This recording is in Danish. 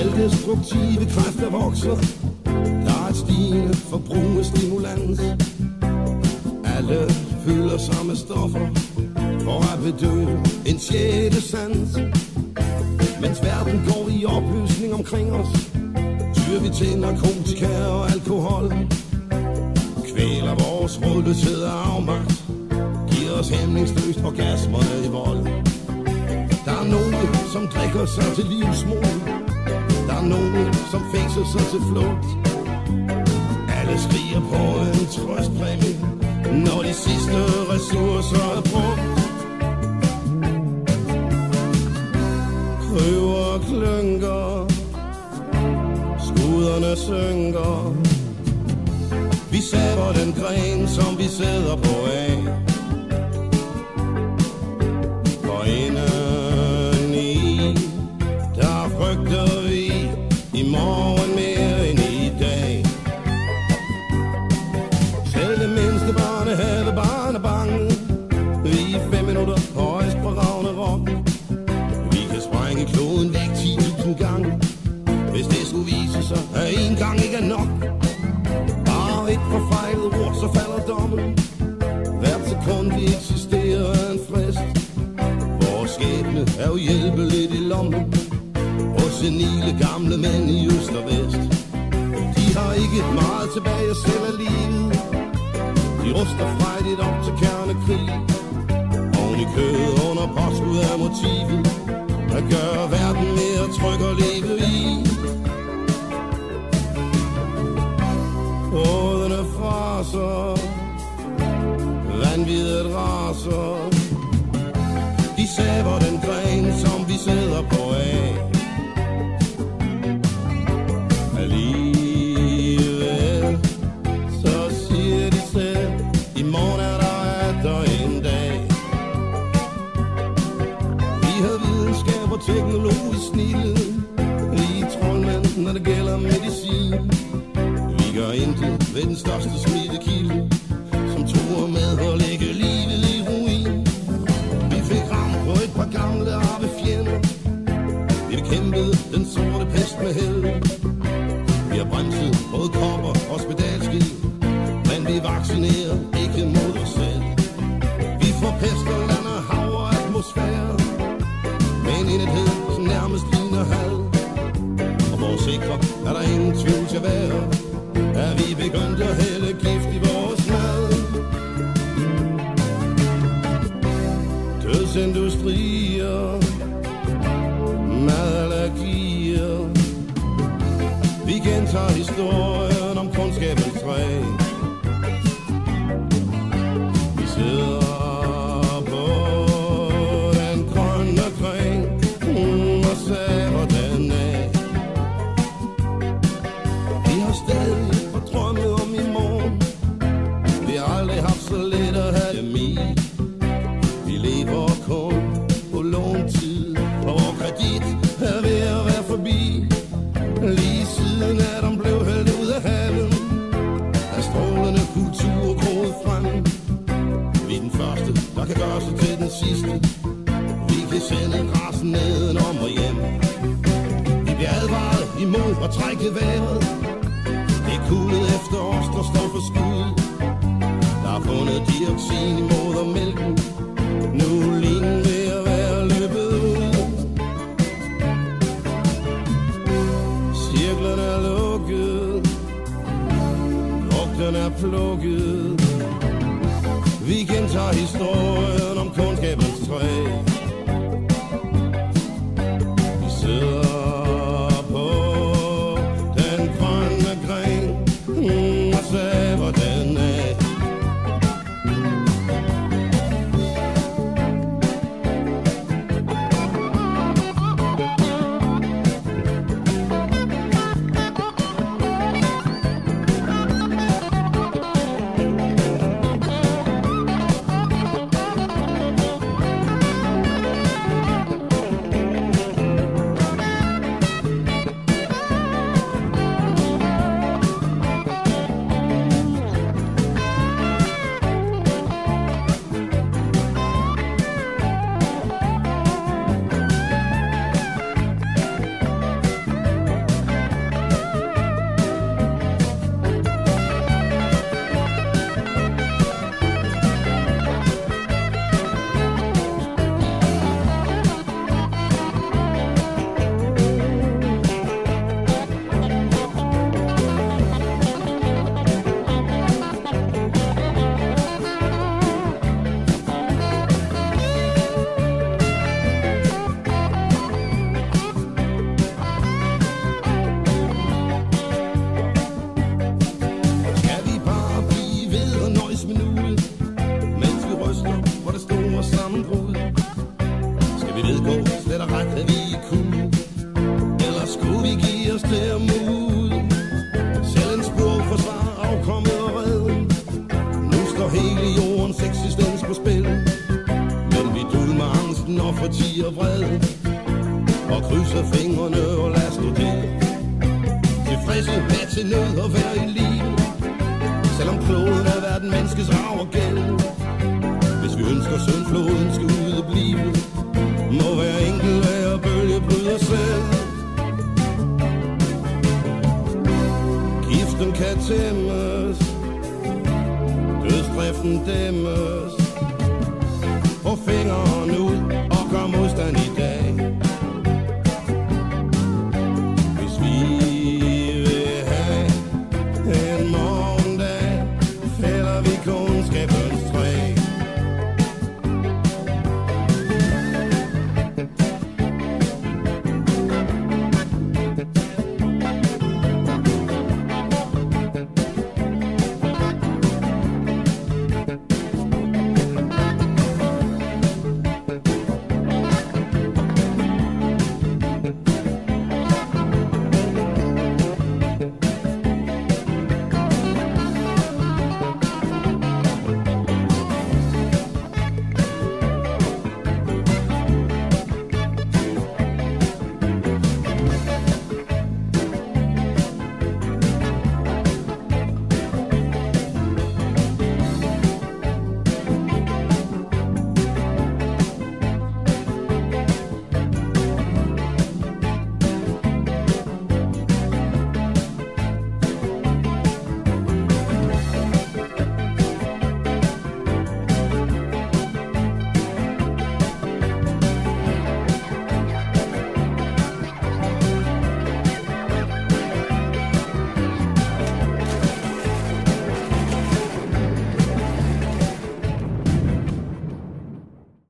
Selvdestruktive kræfter vokser. Der er et stigende forbrug af stimulans Alle fylder samme stoffer For at bedøve en sjette sans. Mens verden går i opløsning omkring os Tyr vi til narkotika og alkohol. Kvæler vores rådløshed og afmagt Giver os hæmningsløst orgasmerne i vold. Der er nogen, som drikker sig til livsmod er nogen, som fængsler sig til flugt. Alle skriger på en trøstpræmie Når de sidste ressourcer er brugt. Krøver klynker Skuderne synker. Vi saver den gren, som vi sidder på af et forfejlet ord, så falder dommen. Hvert sekund vi eksisterer er en frist. Vores skæbne er jo hjælpeligt i lommen. Hos senile gamle mænd i øst og vest. De har ikke meget tilbage at selv af livet. De ruster frejdigt op til kernekrig. Oven i kødet under påskud af motivet. At gøre verden mere tryg at leve i? Raser, vanvittet raser. De saver den gren, som vi sidder på af. Enighed, som nærmest ligner had. Og hvor sikre er der ingen tvivl til være Er vi begyndt at hælde gift i vores mad. Dødsindustrier Madallergier. Vi gentager historien om kunskabens træ. Sidste. Vi kan sende græsen neden om og hjem. Vi bliver advaret imod at trække vejret. Det er kuldet efter os, der står for skud. Der er fundet dioxin i modermælken Nu ligner det ved at være løbet ud. Cirklerne er lukket. Frugten er plukket. Vi gentager historien om angsten og fortiger Og krydser fingrene og lader stå til. Tilfredse med til nød og være i liv. Selvom kloden er verden menneskes rav og gæld. Hvis vi ønsker søndfloden skal udeblive Må hver enkelt være bølge bryder selv Giften kan tæmmes. Dødsdriften dæmmes.